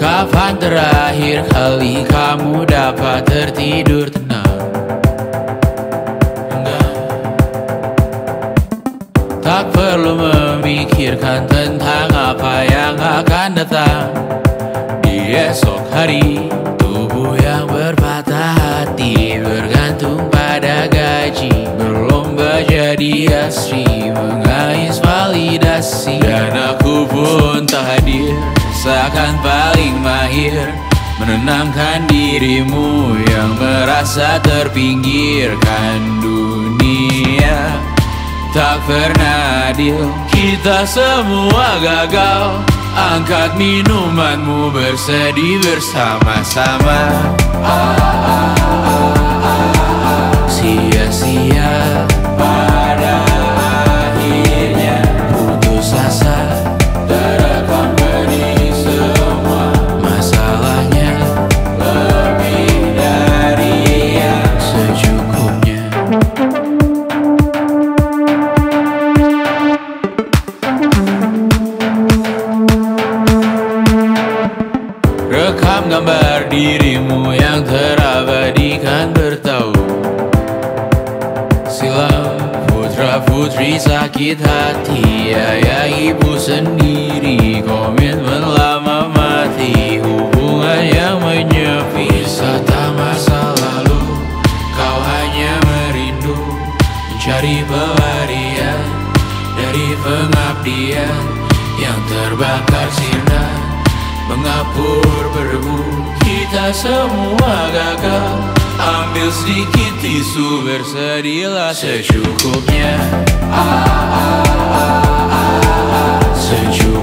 Kapan terakhir kali kamu dapat tertidur tenang? Enggak. Tak perlu memikirkan tentang apa yang akan datang Di esok hari asri Mengais validasi. Dan aku pun tak hadir Seakan paling mahir. Menenangkan dirimu yang merasa terpinggirkan dunia. Tak pernah adil Kita semua gagal. Angkat minumanmu bersedih bersama-sama. Sia-sia gambar dirimu yang terabadikan bertahu Silam putra putri sakit hati Ayah ibu sendiri komitmen lama mati Hubungan yang menyepi. Wisata masa lalu Kau hanya merindu Mencari pelarian Dari pengabdian Yang terbakar sinar Mengapur berdebu Kita semua gagal. Ambil sedikit tisu Bersedihlah secukupnya. Secukupnya